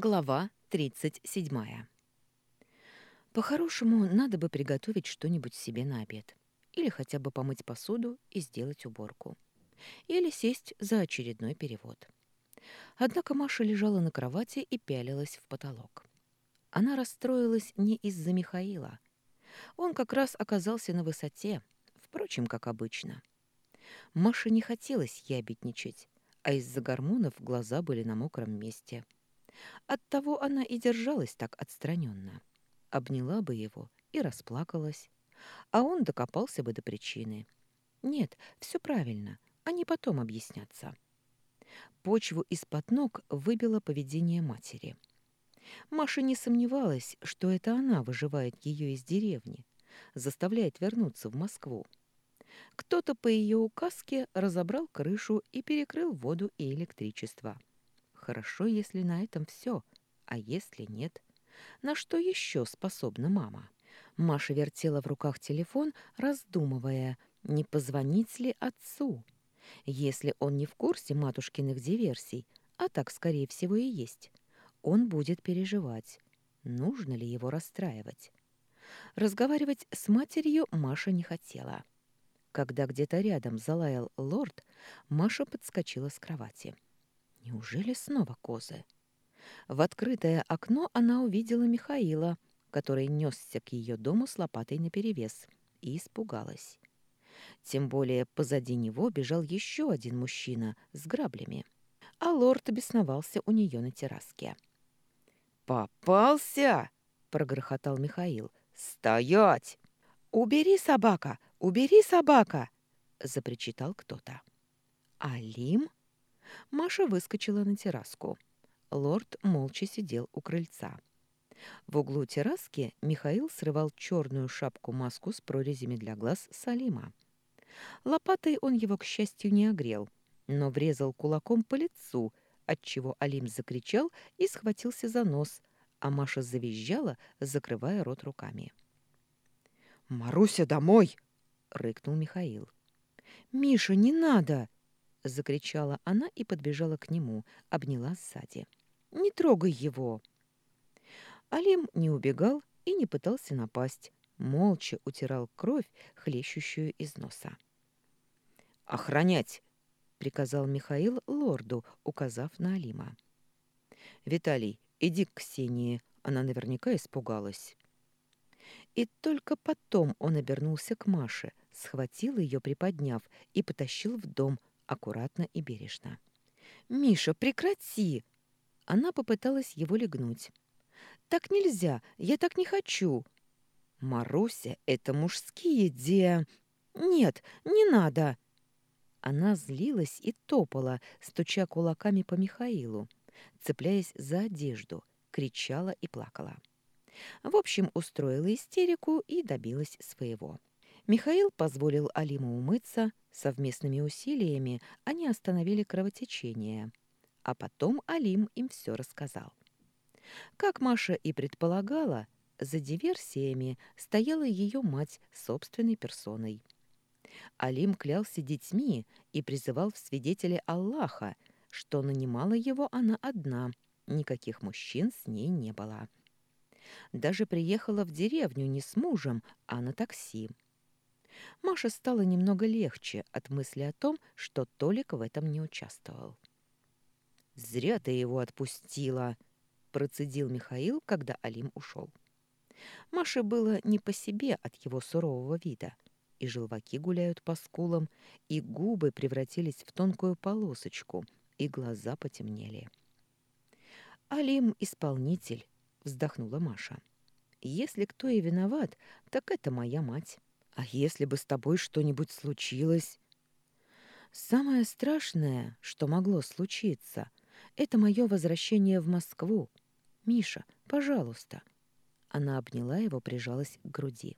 Глава 37. По-хорошему, надо бы приготовить что-нибудь себе на обед. Или хотя бы помыть посуду и сделать уборку. Или сесть за очередной перевод. Однако Маша лежала на кровати и пялилась в потолок. Она расстроилась не из-за Михаила. Он как раз оказался на высоте, впрочем, как обычно. Маше не хотелось ябедничать, а из-за гормонов глаза были на мокром месте – Оттого она и держалась так отстраненно. Обняла бы его и расплакалась. А он докопался бы до причины. Нет, все правильно, они потом объяснятся. Почву из-под ног выбило поведение матери. Маша не сомневалась, что это она выживает ее из деревни, заставляет вернуться в Москву. Кто-то по ее указке разобрал крышу и перекрыл воду и электричество. Хорошо, если на этом все, а если нет? На что еще способна мама? Маша вертела в руках телефон, раздумывая, не позвонить ли отцу. Если он не в курсе матушкиных диверсий, а так, скорее всего, и есть, он будет переживать. Нужно ли его расстраивать? Разговаривать с матерью Маша не хотела. Когда где-то рядом залаял лорд, Маша подскочила с кровати. — Неужели снова козы? В открытое окно она увидела Михаила, который несся к ее дому с лопатой наперевес, и испугалась. Тем более позади него бежал еще один мужчина с граблями, а лорд бесновался у нее на терраске. «Попался!» — прогрохотал Михаил. «Стоять!» «Убери, собака! Убери, собака!» — запричитал кто-то. «Алим?» Маша выскочила на терраску. Лорд молча сидел у крыльца. В углу терраски Михаил срывал черную шапку-маску с прорезями для глаз Салима. Лопатой он его, к счастью, не огрел, но врезал кулаком по лицу, отчего Алим закричал и схватился за нос, а Маша завизжала, закрывая рот руками. «Маруся, домой!» — рыкнул Михаил. «Миша, не надо!» — закричала она и подбежала к нему, обняла сзади. «Не трогай его!» Алим не убегал и не пытался напасть, молча утирал кровь, хлещущую из носа. «Охранять!» — приказал Михаил лорду, указав на Алима. «Виталий, иди к Ксении, она наверняка испугалась». И только потом он обернулся к Маше, схватил ее, приподняв, и потащил в дом, аккуратно и бережно. «Миша, прекрати!» Она попыталась его легнуть. «Так нельзя, я так не хочу!» «Маруся, это мужские де...» «Нет, не надо!» Она злилась и топала, стуча кулаками по Михаилу, цепляясь за одежду, кричала и плакала. В общем, устроила истерику и добилась своего. Михаил позволил Алиму умыться, совместными усилиями они остановили кровотечение, а потом Алим им все рассказал. Как Маша и предполагала, за диверсиями стояла ее мать собственной персоной. Алим клялся детьми и призывал в свидетели Аллаха, что нанимала его она одна, никаких мужчин с ней не было. Даже приехала в деревню не с мужем, а на такси. Маше стало немного легче от мысли о том, что Толик в этом не участвовал. «Зря ты его отпустила», — процедил Михаил, когда Алим ушел. Маше было не по себе от его сурового вида. И желваки гуляют по скулам, и губы превратились в тонкую полосочку, и глаза потемнели. «Алим — исполнитель», — вздохнула Маша. «Если кто и виноват, так это моя мать». А если бы с тобой что-нибудь случилось? Самое страшное, что могло случиться, это мое возвращение в Москву. Миша, пожалуйста. Она обняла его, прижалась к груди.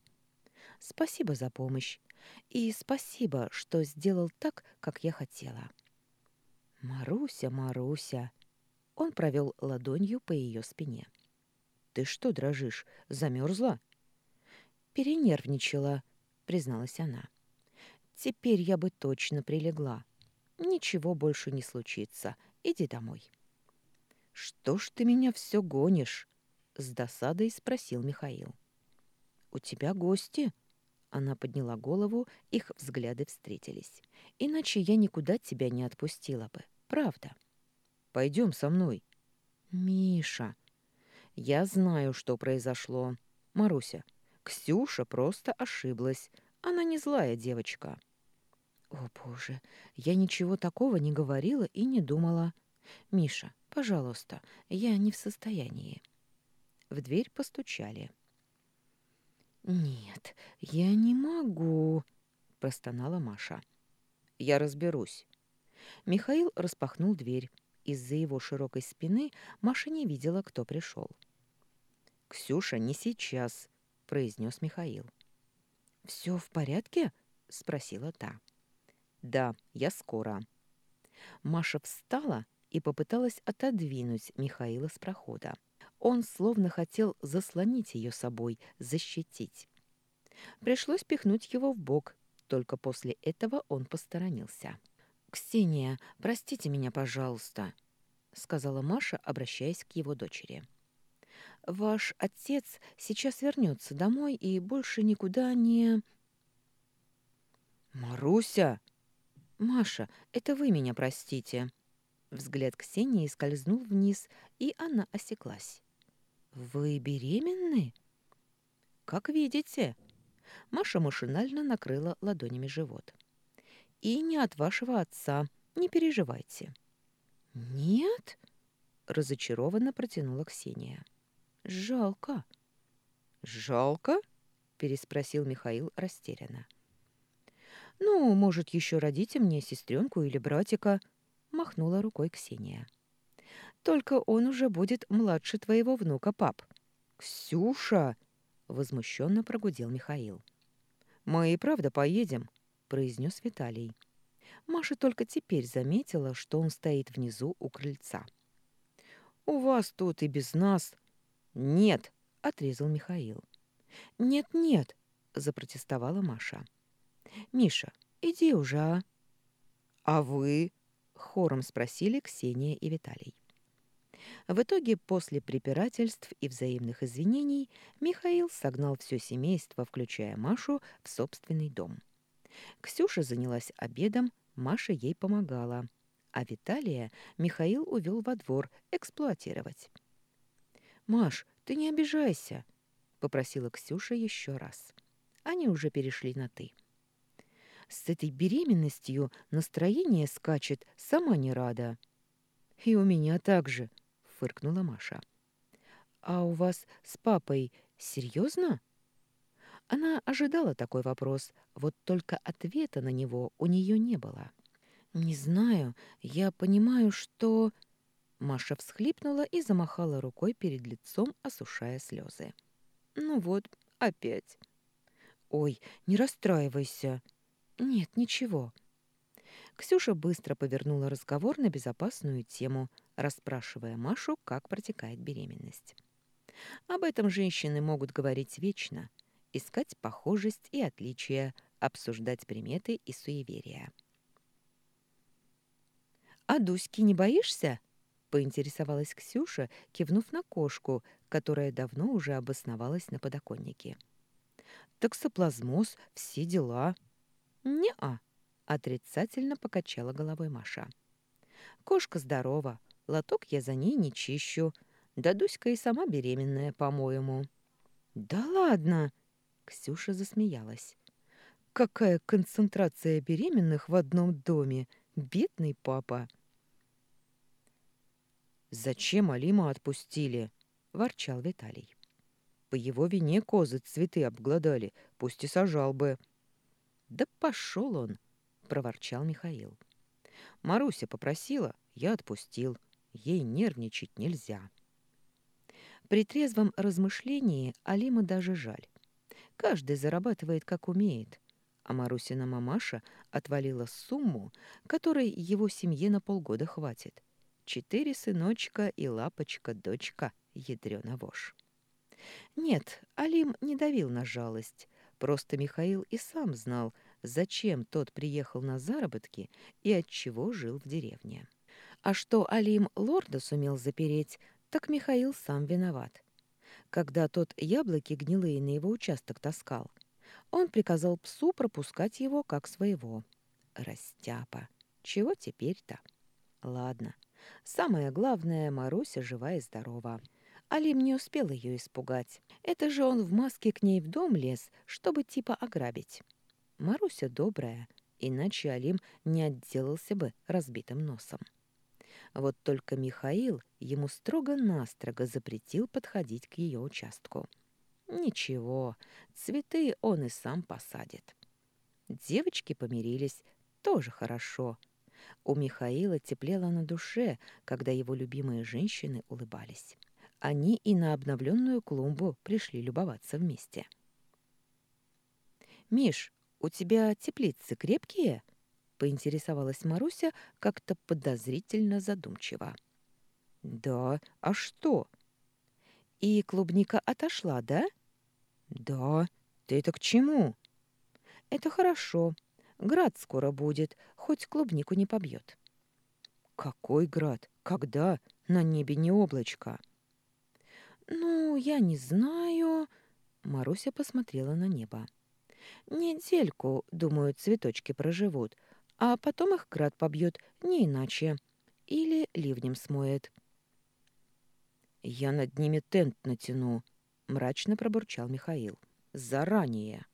Спасибо за помощь. И спасибо, что сделал так, как я хотела. Маруся, Маруся. Он провел ладонью по ее спине. Ты что дрожишь? Замерзла? Перенервничала призналась она. Теперь я бы точно прилегла. Ничего больше не случится. Иди домой. «Что ж ты меня все гонишь?» — с досадой спросил Михаил. «У тебя гости?» Она подняла голову, их взгляды встретились. «Иначе я никуда тебя не отпустила бы. Правда». «Пойдем со мной». «Миша, я знаю, что произошло. Маруся, Ксюша просто ошиблась. Она не злая девочка». «О, Боже, я ничего такого не говорила и не думала. Миша, пожалуйста, я не в состоянии». В дверь постучали. «Нет, я не могу», — простонала Маша. «Я разберусь». Михаил распахнул дверь. Из-за его широкой спины Маша не видела, кто пришел. «Ксюша, не сейчас», — произнес Михаил. «Все в порядке?» — спросила та. «Да, я скоро». Маша встала и попыталась отодвинуть Михаила с прохода. Он словно хотел заслонить ее собой, защитить. Пришлось пихнуть его в бок, только после этого он посторонился. «Ксения, простите меня, пожалуйста», — сказала Маша, обращаясь к его дочери. «Ваш отец сейчас вернется домой и больше никуда не...» «Маруся!» «Маша, это вы меня простите». Взгляд Ксении скользнул вниз, и она осеклась. «Вы беременны?» «Как видите». Маша машинально накрыла ладонями живот. «И не от вашего отца, не переживайте». «Нет?» — разочарованно протянула Ксения. «Жалко». «Жалко?» — переспросил Михаил растерянно. «Ну, может, еще родите мне сестренку или братика?» — махнула рукой Ксения. Только он уже будет младше твоего внука, пап. Ксюша, возмущенно прогудел Михаил. Мы и правда поедем, произнес Виталий. Маша только теперь заметила, что он стоит внизу у крыльца. У вас тут и без нас. Нет, отрезал Михаил. Нет, нет, запротестовала Маша. Миша, иди уже, а? А вы? хором спросили Ксения и Виталий. В итоге, после препирательств и взаимных извинений, Михаил согнал все семейство, включая Машу, в собственный дом. Ксюша занялась обедом, Маша ей помогала, а Виталия Михаил увел во двор эксплуатировать. «Маш, ты не обижайся», — попросила Ксюша еще раз. Они уже перешли на «ты». С этой беременностью настроение скачет, сама не рада. И у меня так же, фыркнула Маша. «А у вас с папой серьезно?» Она ожидала такой вопрос, вот только ответа на него у нее не было. «Не знаю, я понимаю, что...» Маша всхлипнула и замахала рукой перед лицом, осушая слезы. «Ну вот, опять». «Ой, не расстраивайся». «Нет, ничего». Ксюша быстро повернула разговор на безопасную тему, расспрашивая Машу, как протекает беременность. Об этом женщины могут говорить вечно, искать похожесть и отличия, обсуждать приметы и суеверия. «А Дуськи не боишься?» — поинтересовалась Ксюша, кивнув на кошку, которая давно уже обосновалась на подоконнике. «Токсоплазмоз, все дела». «Не-а», — отрицательно покачала головой Маша. «Кошка здорова, Лоток я за ней не чищу. Да Дуська и сама беременная, по-моему. Да ладно, Ксюша засмеялась. Какая концентрация беременных в одном доме, бедный папа. Зачем Алима отпустили? ворчал Виталий. По его вине козы цветы обглодали, пусть и сажал бы. Да пошел он, проворчал Михаил. Маруся попросила, я отпустил. Ей нервничать нельзя. При трезвом размышлении Алима даже жаль. Каждый зарабатывает как умеет, а Марусина мамаша отвалила сумму, которой его семье на полгода хватит. Четыре сыночка и лапочка-дочка, ядрёна вошь. Нет, Алим не давил на жалость, просто Михаил и сам знал, зачем тот приехал на заработки и от чего жил в деревне. А что Алим лорда сумел запереть, так Михаил сам виноват. Когда тот яблоки гнилые на его участок таскал, он приказал псу пропускать его как своего. Растяпа. Чего теперь-то? Ладно. Самое главное, Маруся жива и здорова. Алим не успел ее испугать. Это же он в маске к ней в дом лез, чтобы типа ограбить. Маруся добрая, иначе Алим не отделался бы разбитым носом. Вот только Михаил ему строго-настрого запретил подходить к ее участку. Ничего, цветы он и сам посадит. Девочки помирились, тоже хорошо. У Михаила теплело на душе, когда его любимые женщины улыбались. Они и на обновленную клумбу пришли любоваться вместе. «Миш, у тебя теплицы крепкие?» — поинтересовалась Маруся как-то подозрительно задумчиво. «Да, а что?» «И клубника отошла, да?» «Да. Ты это к чему?» «Это хорошо. Град скоро будет, хоть клубнику не побьет». «Какой град? Когда? На небе не облачко». «Ну, я не знаю...» Маруся посмотрела на небо. «Недельку, думаю, цветочки проживут, а потом их град побьет, не иначе. Или ливнем смоет». «Я над ними тент натяну», — мрачно пробурчал Михаил. «Заранее».